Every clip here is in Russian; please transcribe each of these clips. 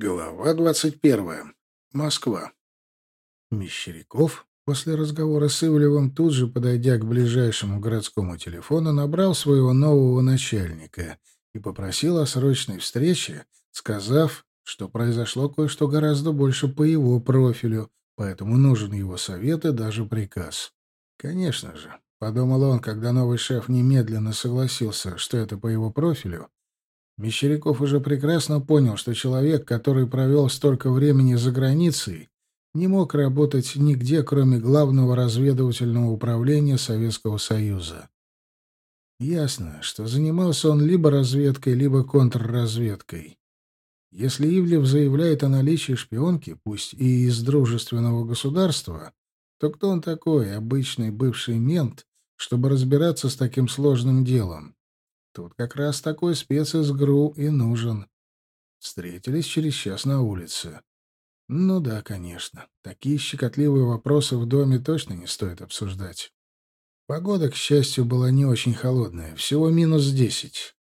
Глава двадцать первая. Москва. Мещеряков после разговора с Ивлевым, тут же подойдя к ближайшему городскому телефону, набрал своего нового начальника и попросил о срочной встрече, сказав, что произошло кое-что гораздо больше по его профилю, поэтому нужен его совет и даже приказ. Конечно же, подумал он, когда новый шеф немедленно согласился, что это по его профилю, Мещеряков уже прекрасно понял, что человек, который провел столько времени за границей, не мог работать нигде, кроме главного разведывательного управления Советского Союза. Ясно, что занимался он либо разведкой, либо контрразведкой. Если Ивлев заявляет о наличии шпионки, пусть и из дружественного государства, то кто он такой, обычный бывший мент, чтобы разбираться с таким сложным делом? Тут как раз такой спец из ГРУ и нужен. Встретились через час на улице. Ну да, конечно. Такие щекотливые вопросы в доме точно не стоит обсуждать. Погода, к счастью, была не очень холодная, всего минус десять.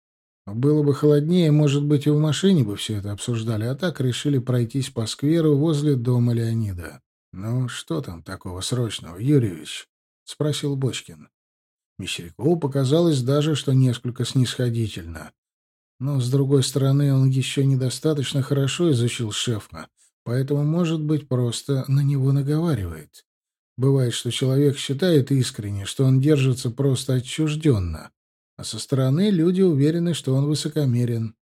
Было бы холоднее, может быть, и в машине бы все это обсуждали, а так решили пройтись по скверу возле дома Леонида. «Ну, что там такого срочного, Юрьевич?» — спросил Бочкин. Мещерякову показалось даже, что несколько снисходительно. Но, с другой стороны, он еще недостаточно хорошо изучил шефа, поэтому, может быть, просто на него наговаривает. Бывает, что человек считает искренне, что он держится просто отчужденно, а со стороны люди уверены, что он высокомерен.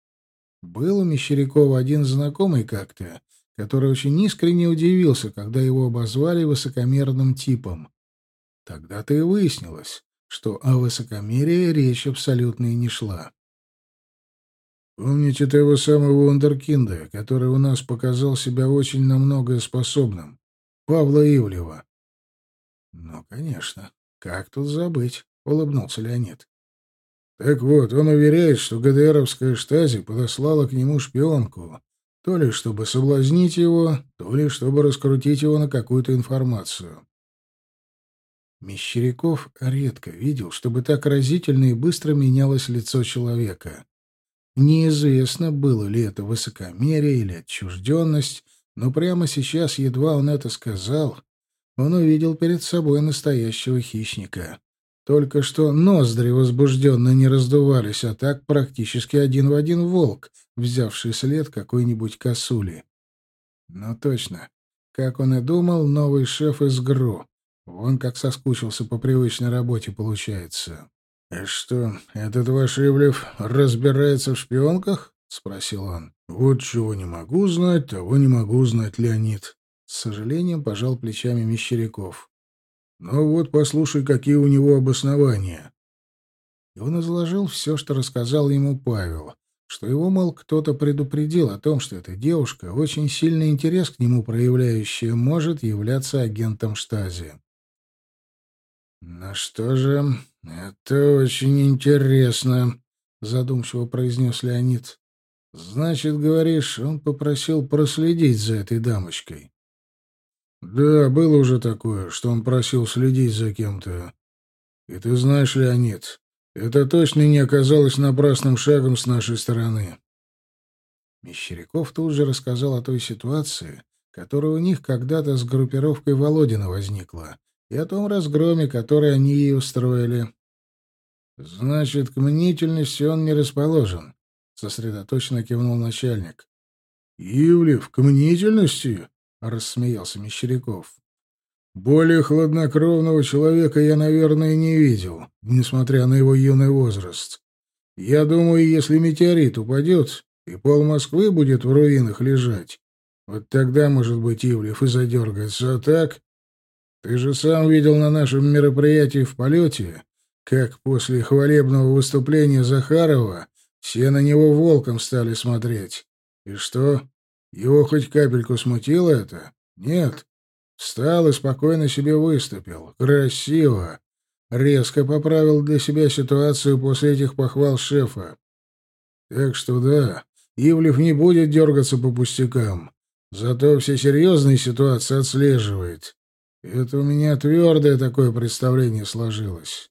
Был у Мещерякова один знакомый как-то, который очень искренне удивился, когда его обозвали высокомерным типом. Тогда-то и выяснилось, что о высокомерии речь абсолютно и не шла. «Помните того самого вундеркинда, который у нас показал себя очень на многое способным? Павла Ивлева?» «Ну, конечно. Как тут забыть?» — улыбнулся Леонид. «Так вот, он уверяет, что ГДРовская штази подослала к нему шпионку, то ли чтобы соблазнить его, то ли чтобы раскрутить его на какую-то информацию. Мещеряков редко видел, чтобы так разительно и быстро менялось лицо человека. Неизвестно, было ли это высокомерие или отчужденность, но прямо сейчас, едва он это сказал, он увидел перед собой настоящего хищника. Только что ноздри возбужденно не раздувались, а так практически один в один волк, взявший след какой-нибудь косули. Но точно, как он и думал, новый шеф из ГРУ. Вон как соскучился по привычной работе, получается. — А что, этот ваш Ивлев разбирается в шпионках? — спросил он. — Вот чего не могу знать, того не могу знать, Леонид. С сожалением пожал плечами Мещеряков. — Ну вот, послушай, какие у него обоснования. И он изложил все, что рассказал ему Павел, что его, мол, кто-то предупредил о том, что эта девушка, очень сильный интерес к нему проявляющая, может являться агентом Штази. «Ну что же, это очень интересно», — задумчиво произнес Леонид. «Значит, говоришь, он попросил проследить за этой дамочкой?» «Да, было уже такое, что он просил следить за кем-то. И ты знаешь, Леонид, это точно не оказалось напрасным шагом с нашей стороны». Мещеряков тут же рассказал о той ситуации, которая у них когда-то с группировкой Володина возникла, и о том разгроме, который они ей устроили. «Значит, к мнительности он не расположен», — сосредоточенно кивнул начальник. «Ивлев, к мнительности?» — рассмеялся Мещеряков. «Более хладнокровного человека я, наверное, не видел, несмотря на его юный возраст. Я думаю, если метеорит упадет, и пол Москвы будет в руинах лежать, вот тогда, может быть, Ивлев и задергается, а так...» Ты же сам видел на нашем мероприятии в полете, как после хвалебного выступления Захарова все на него волком стали смотреть. И что? Его хоть капельку смутило это? Нет. Встал и спокойно себе выступил. Красиво. Резко поправил для себя ситуацию после этих похвал шефа. Так что да, Ивлев не будет дергаться по пустякам. Зато все серьезные ситуации отслеживает. Это у меня твердое такое представление сложилось.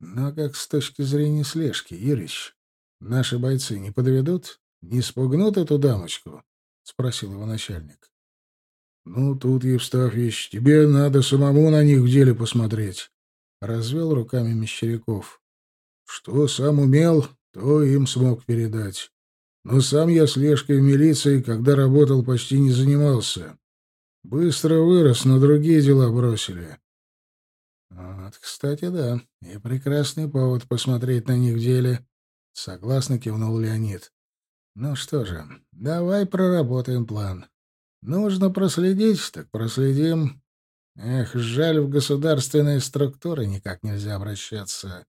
Но как с точки зрения слежки, Юрич, наши бойцы не подведут? Не спугнут эту дамочку? — спросил его начальник. — Ну, тут, Евстафьевич, тебе надо самому на них в деле посмотреть. Развел руками Мещеряков. Что сам умел, то им смог передать. Но сам я слежкой в милиции, когда работал, почти не занимался. Быстро вырос, но другие дела бросили. Вот, кстати, да, и прекрасный повод посмотреть на них в деле. Согласно кивнул Леонид. Ну что же, давай проработаем план. Нужно проследить, так проследим. Эх, жаль, в государственные структуры никак нельзя обращаться.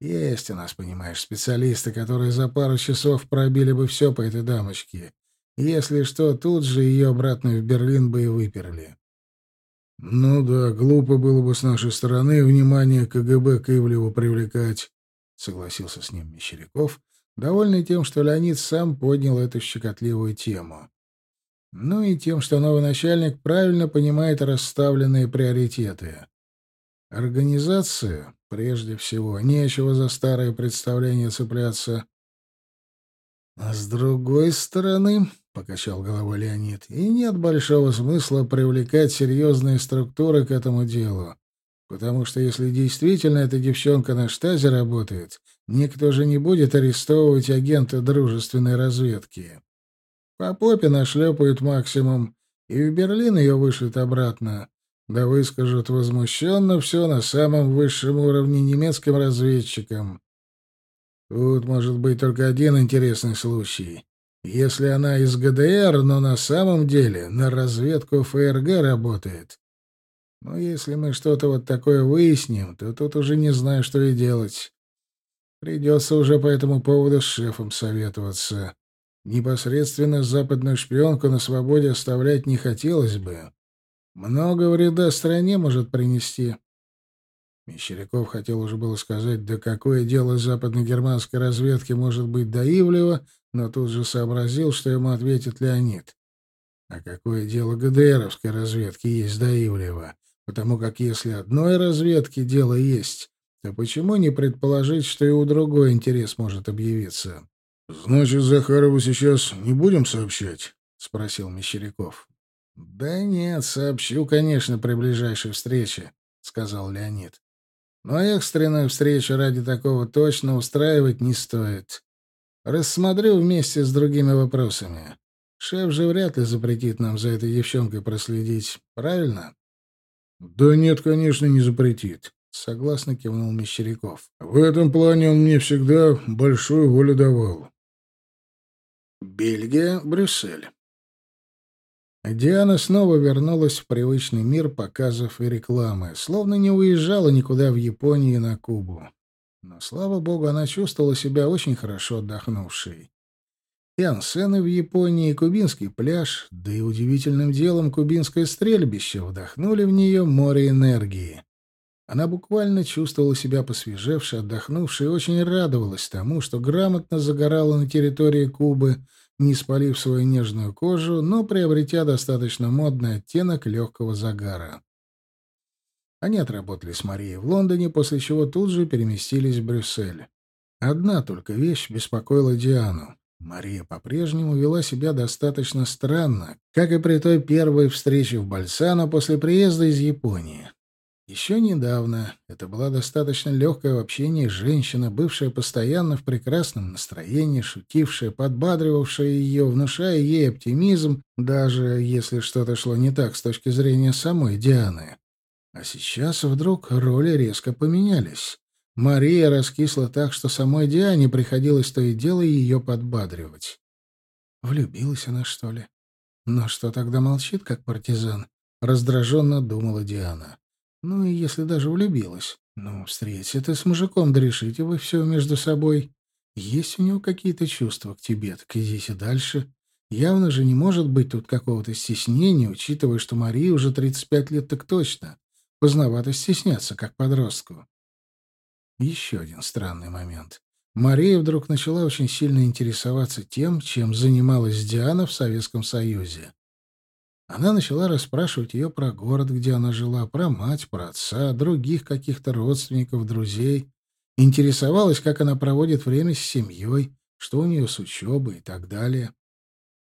Есть у нас, понимаешь, специалисты, которые за пару часов пробили бы все по этой дамочке. Если что, тут же ее обратно в Берлин бы и выперли. Ну да, глупо было бы с нашей стороны внимание КГБ к Ивлеву привлекать, согласился с ним Мещеряков, довольный тем, что Леонид сам поднял эту щекотливую тему. Ну и тем, что новый начальник правильно понимает расставленные приоритеты. Организация, прежде всего, нечего за старые представления цепляться. А с другой стороны, — покачал головой Леонид, — и нет большого смысла привлекать серьезные структуры к этому делу. Потому что если действительно эта девчонка на штазе работает, никто же не будет арестовывать агента дружественной разведки. По попе нашлепают максимум, и в Берлин ее вышлют обратно. Да выскажут возмущенно все на самом высшем уровне немецким разведчикам. Тут может быть только один интересный случай. Если она из ГДР, но на самом деле на разведку ФРГ работает. Но если мы что-то вот такое выясним, то тут уже не знаю, что и делать. Придется уже по этому поводу с шефом советоваться. Непосредственно западную шпионку на свободе оставлять не хотелось бы. Много вреда стране может принести. Мещеряков хотел уже было сказать, да какое дело западно-германской разведки может быть до Ивлева, но тут же сообразил, что ему ответит Леонид. А какое дело ГДРовской разведки есть до Ивлева? Потому как если одной разведки дело есть, то почему не предположить, что и у другой интерес может объявиться? — Значит, Захарову сейчас не будем сообщать? — спросил Мещеряков. — Да нет, сообщу, конечно, при ближайшей встрече, — сказал Леонид. — Но экстренную встречу ради такого точно устраивать не стоит. Рассмотрю вместе с другими вопросами. Шеф же вряд ли запретит нам за этой девчонкой проследить, правильно? «Да нет, конечно, не запретит», — согласно кивнул Мещеряков. «В этом плане он мне всегда большую волю давал». Бельгия, Брюссель. Диана снова вернулась в привычный мир показов и рекламы, словно не уезжала никуда в Японию и на Кубу. Но, слава богу, она чувствовала себя очень хорошо отдохнувшей и ансены в Японии, и кубинский пляж, да и удивительным делом кубинское стрельбище вдохнули в нее море энергии. Она буквально чувствовала себя посвежевшей, отдохнувшей и очень радовалась тому, что грамотно загорала на территории Кубы, не спалив свою нежную кожу, но приобретя достаточно модный оттенок легкого загара. Они отработали с Марией в Лондоне, после чего тут же переместились в Брюссель. Одна только вещь беспокоила Диану. Мария по-прежнему вела себя достаточно странно, как и при той первой встрече в Бальсано после приезда из Японии. Еще недавно это была достаточно легкая в общении женщина, бывшая постоянно в прекрасном настроении, шутившая, подбадривавшая ее, внушая ей оптимизм, даже если что-то шло не так с точки зрения самой Дианы. А сейчас вдруг роли резко поменялись. Мария раскисла так, что самой Диане приходилось то и дело ее подбадривать. Влюбилась она, что ли? Но что тогда молчит, как партизан? Раздраженно думала Диана. Ну и если даже влюбилась. Ну, встреться ты с мужиком, да решите вы все между собой. Есть у него какие-то чувства к тебе, так идите дальше. Явно же не может быть тут какого-то стеснения, учитывая, что Марии уже 35 лет так точно. Поздновато стесняться, как подростку. Еще один странный момент. Мария вдруг начала очень сильно интересоваться тем, чем занималась Диана в Советском Союзе. Она начала расспрашивать ее про город, где она жила, про мать, про отца, других каких-то родственников, друзей. Интересовалась, как она проводит время с семьей, что у нее с учебой и так далее.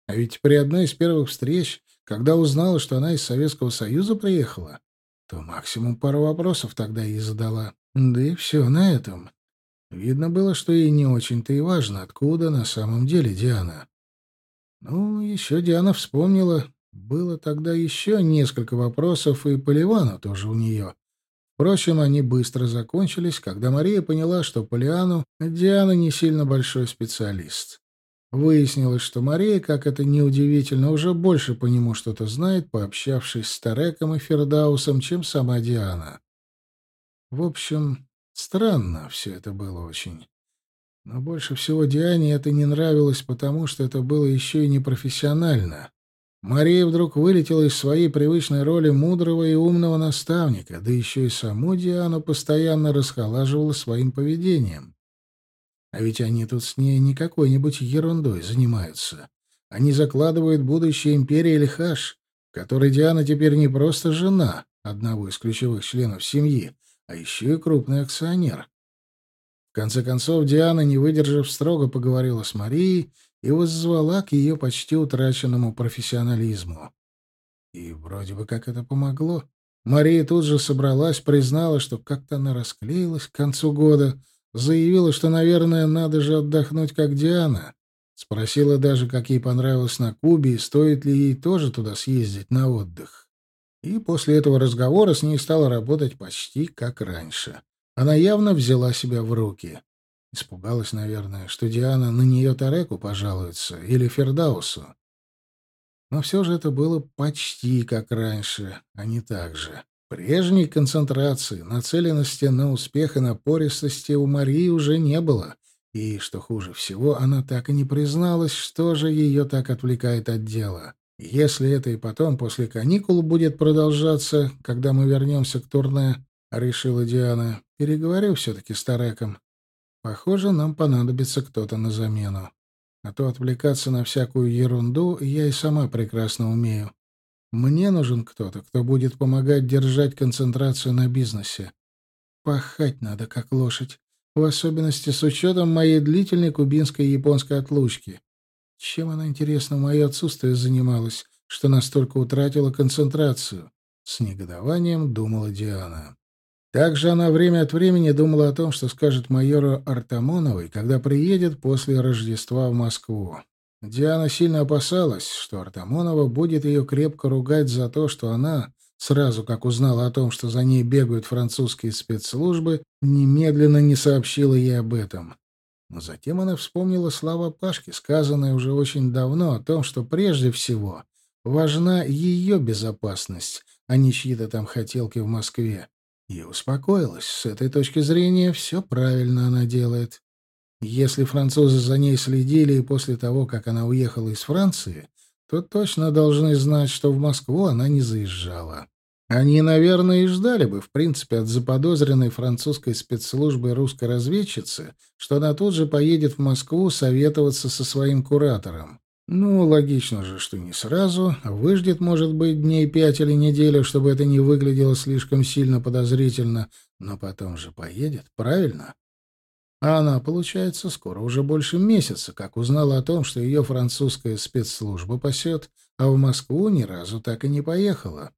А ведь при одной из первых встреч, когда узнала, что она из Советского Союза приехала, то максимум пару вопросов тогда ей задала. Да и все на этом. Видно было, что ей не очень-то и важно, откуда на самом деле Диана. Ну, еще Диана вспомнила, было тогда еще несколько вопросов, и по Ливану тоже у нее. Впрочем, они быстро закончились, когда Мария поняла, что по Лиану Диана не сильно большой специалист. Выяснилось, что Мария, как это неудивительно, уже больше по нему что-то знает, пообщавшись с Тареком и Фердаусом, чем сама Диана. В общем, странно все это было очень. Но больше всего Диане это не нравилось, потому что это было еще и непрофессионально. Мария вдруг вылетела из своей привычной роли мудрого и умного наставника, да еще и саму Диану постоянно расхолаживала своим поведением. А ведь они тут с ней не какой-нибудь ерундой занимаются. Они закладывают будущее империи Лихаш, которой Диана теперь не просто жена одного из ключевых членов семьи, а еще и крупный акционер. В конце концов, Диана, не выдержав, строго поговорила с Марией и воззвала к ее почти утраченному профессионализму. И вроде бы как это помогло. Мария тут же собралась, признала, что как-то она расклеилась к концу года, заявила, что, наверное, надо же отдохнуть, как Диана. Спросила даже, как ей понравилось на Кубе, и стоит ли ей тоже туда съездить на отдых. И после этого разговора с ней стала работать почти как раньше. Она явно взяла себя в руки. Испугалась, наверное, что Диана на нее Тареку пожалуется или Фердаусу. Но все же это было почти как раньше, а не так же. Прежней концентрации, нацеленности на успех и напористости у Марии уже не было. И, что хуже всего, она так и не призналась, что же ее так отвлекает от дела. Если это и потом, после каникул, будет продолжаться, когда мы вернемся к турне, — решила Диана, — переговорю все-таки с Тареком. Похоже, нам понадобится кто-то на замену. А то отвлекаться на всякую ерунду я и сама прекрасно умею. Мне нужен кто-то, кто будет помогать держать концентрацию на бизнесе. Пахать надо, как лошадь, в особенности с учетом моей длительной кубинской и японской отлучки. Чем она, интересно, в мое отсутствие занималась, что настолько утратила концентрацию? С негодованием думала Диана. Также она время от времени думала о том, что скажет майору Артамоновой, когда приедет после Рождества в Москву. Диана сильно опасалась, что Артамонова будет ее крепко ругать за то, что она, сразу как узнала о том, что за ней бегают французские спецслужбы, немедленно не сообщила ей об этом. Но затем она вспомнила слова Пашки, сказанные уже очень давно, о том, что прежде всего важна ее безопасность, а не чьи-то там хотелки в Москве. И успокоилась. С этой точки зрения все правильно она делает. Если французы за ней следили и после того, как она уехала из Франции, то точно должны знать, что в Москву она не заезжала. Они, наверное, и ждали бы, в принципе, от заподозренной французской спецслужбы русской разведчицы, что она тут же поедет в Москву советоваться со своим куратором. Ну, логично же, что не сразу. Выждет, может быть, дней пять или неделю, чтобы это не выглядело слишком сильно подозрительно. Но потом же поедет, правильно? А она, получается, скоро уже больше месяца, как узнала о том, что ее французская спецслужба пасет, а в Москву ни разу так и не поехала.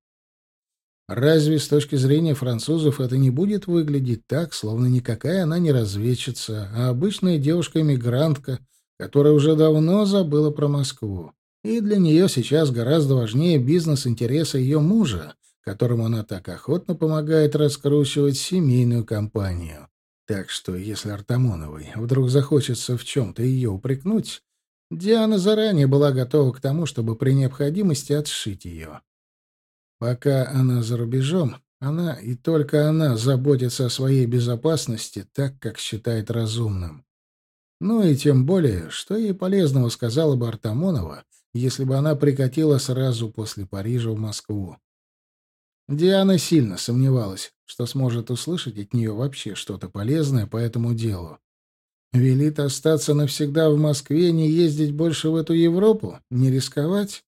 Разве с точки зрения французов это не будет выглядеть так, словно никакая она не разведчица, а обычная девушка-эмигрантка, которая уже давно забыла про Москву. И для нее сейчас гораздо важнее бизнес-интересы ее мужа, которому она так охотно помогает раскручивать семейную компанию. Так что, если Артамоновой вдруг захочется в чем-то ее упрекнуть, Диана заранее была готова к тому, чтобы при необходимости отшить ее. Пока она за рубежом, она и только она заботится о своей безопасности так, как считает разумным. Ну и тем более, что ей полезного сказала бы Артамонова, если бы она прикатила сразу после Парижа в Москву. Диана сильно сомневалась, что сможет услышать от нее вообще что-то полезное по этому делу. Велит остаться навсегда в Москве, не ездить больше в эту Европу, не рисковать?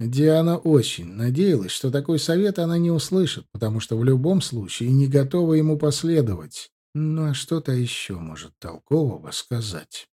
Диана очень надеялась, что такой совет она не услышит, потому что в любом случае не готова ему последовать. Ну а что-то еще может толкового сказать.